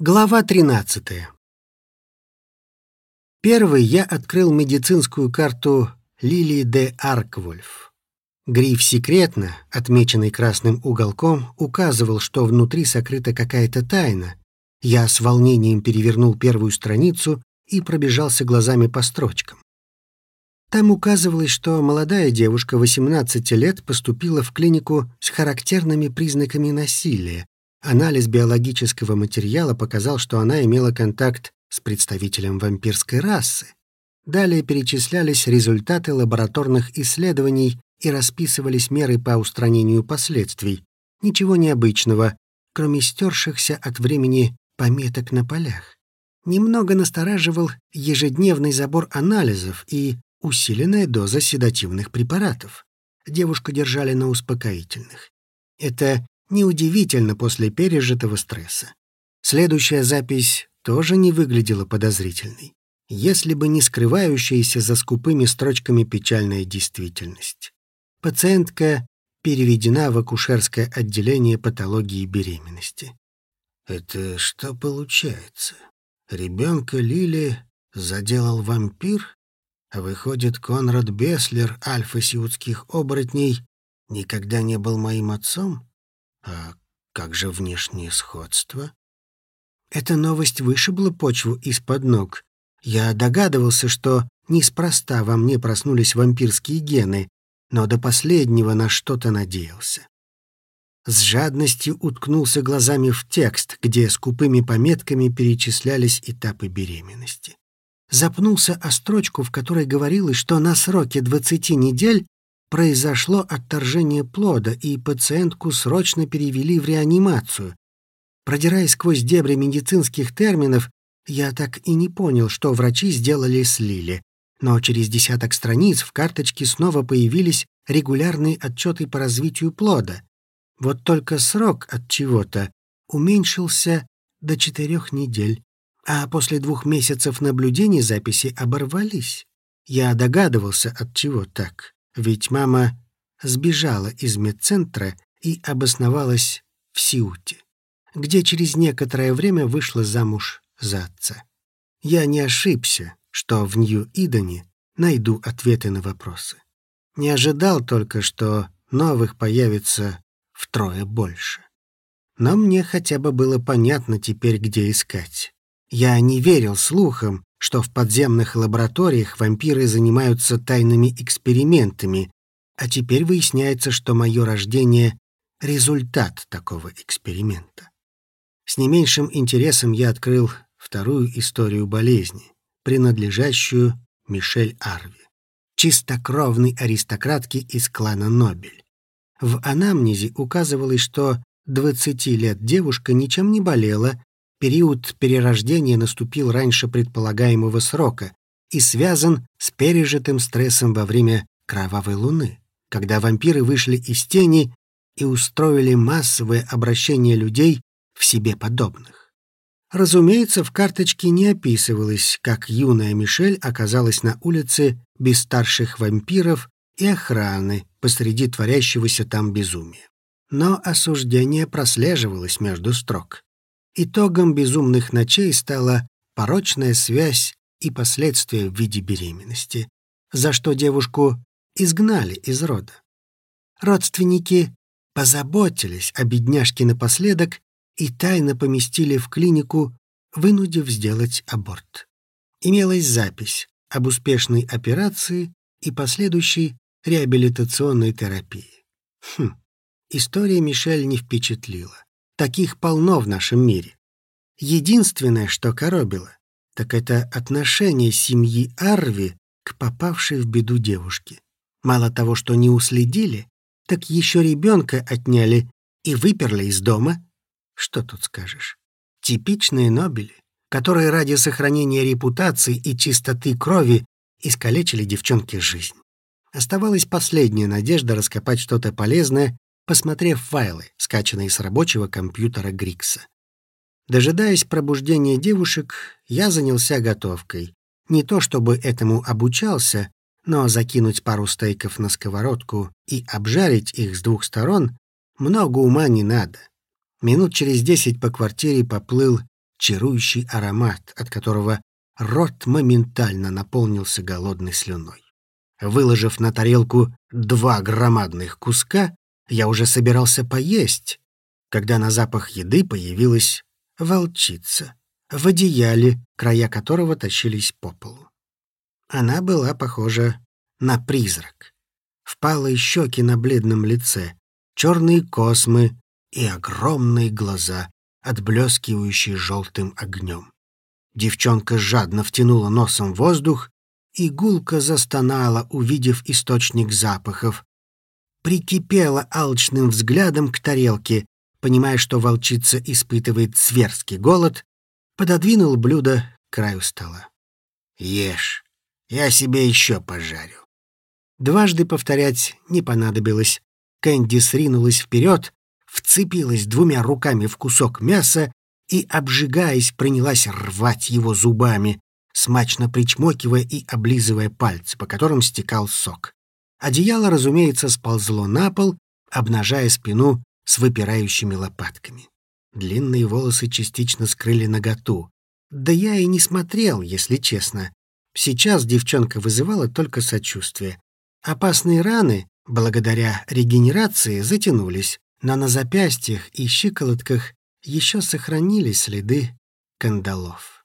Глава 13. Первый я открыл медицинскую карту Лилии де Арквольф. Гриф «Секретно», отмеченный красным уголком, указывал, что внутри сокрыта какая-то тайна. Я с волнением перевернул первую страницу и пробежался глазами по строчкам. Там указывалось, что молодая девушка 18 лет поступила в клинику с характерными признаками насилия, Анализ биологического материала показал, что она имела контакт с представителем вампирской расы. Далее перечислялись результаты лабораторных исследований и расписывались меры по устранению последствий. Ничего необычного, кроме стершихся от времени пометок на полях. Немного настораживал ежедневный забор анализов и усиленная доза седативных препаратов. Девушку держали на успокоительных. Это Неудивительно после пережитого стресса. Следующая запись тоже не выглядела подозрительной, если бы не скрывающаяся за скупыми строчками печальная действительность. Пациентка переведена в акушерское отделение патологии беременности. Это что получается? Ребенка Лили заделал вампир? А выходит, Конрад Беслер, альфа-сиутских оборотней, никогда не был моим отцом? А как же внешнее сходство? Эта новость вышибла почву из-под ног. Я догадывался, что неспроста во мне проснулись вампирские гены, но до последнего на что-то надеялся. С жадностью уткнулся глазами в текст, где скупыми пометками перечислялись этапы беременности. Запнулся о строчку, в которой говорилось, что на сроке 20 недель произошло отторжение плода, и пациентку срочно перевели в реанимацию. Продираясь сквозь дебри медицинских терминов, я так и не понял, что врачи сделали с Лили. Но через десяток страниц в карточке снова появились регулярные отчеты по развитию плода. Вот только срок от чего-то уменьшился до четырех недель, а после двух месяцев наблюдений записи оборвались. Я догадывался, от чего так ведь мама сбежала из медцентра и обосновалась в Сиуте, где через некоторое время вышла замуж за отца. Я не ошибся, что в Нью-Идоне найду ответы на вопросы. Не ожидал только, что новых появится втрое больше. Но мне хотя бы было понятно теперь, где искать. Я не верил слухам, что в подземных лабораториях вампиры занимаются тайными экспериментами, а теперь выясняется, что мое рождение — результат такого эксперимента. С не меньшим интересом я открыл вторую историю болезни, принадлежащую Мишель Арви, чистокровной аристократке из клана Нобель. В анамнезе указывалось, что 20 лет девушка ничем не болела Период перерождения наступил раньше предполагаемого срока и связан с пережитым стрессом во время кровавой луны, когда вампиры вышли из тени и устроили массовое обращение людей в себе подобных. Разумеется, в карточке не описывалось, как юная Мишель оказалась на улице без старших вампиров и охраны посреди творящегося там безумия. Но осуждение прослеживалось между строк. Итогом безумных ночей стала порочная связь и последствия в виде беременности, за что девушку изгнали из рода. Родственники позаботились о бедняжке напоследок и тайно поместили в клинику, вынудив сделать аборт. Имелась запись об успешной операции и последующей реабилитационной терапии. Хм, история Мишель не впечатлила. Таких полно в нашем мире. Единственное, что коробило, так это отношение семьи Арви к попавшей в беду девушке. Мало того, что не уследили, так еще ребенка отняли и выперли из дома. Что тут скажешь? Типичные Нобели, которые ради сохранения репутации и чистоты крови искалечили девчонке жизнь. Оставалась последняя надежда раскопать что-то полезное посмотрев файлы, скачанные с рабочего компьютера Грикса. Дожидаясь пробуждения девушек, я занялся готовкой. Не то чтобы этому обучался, но закинуть пару стейков на сковородку и обжарить их с двух сторон много ума не надо. Минут через десять по квартире поплыл чарующий аромат, от которого рот моментально наполнился голодной слюной. Выложив на тарелку два громадных куска, я уже собирался поесть, когда на запах еды появилась волчица в одеяле, края которого тащились по полу. Она была похожа на призрак. Впалые щеки на бледном лице, черные космы и огромные глаза, отблескивающие желтым огнем. Девчонка жадно втянула носом воздух и гулко застонала, увидев источник запахов. Прикипела алчным взглядом к тарелке, понимая, что волчица испытывает зверский голод, пододвинул блюдо к краю стола. «Ешь, я себе еще пожарю». Дважды повторять не понадобилось. Кэнди сринулась вперед, вцепилась двумя руками в кусок мяса и, обжигаясь, принялась рвать его зубами, смачно причмокивая и облизывая пальцы, по которым стекал сок. Одеяло, разумеется, сползло на пол, обнажая спину с выпирающими лопатками. Длинные волосы частично скрыли наготу. Да я и не смотрел, если честно. Сейчас девчонка вызывала только сочувствие. Опасные раны, благодаря регенерации, затянулись, но на запястьях и щиколотках еще сохранились следы кандалов.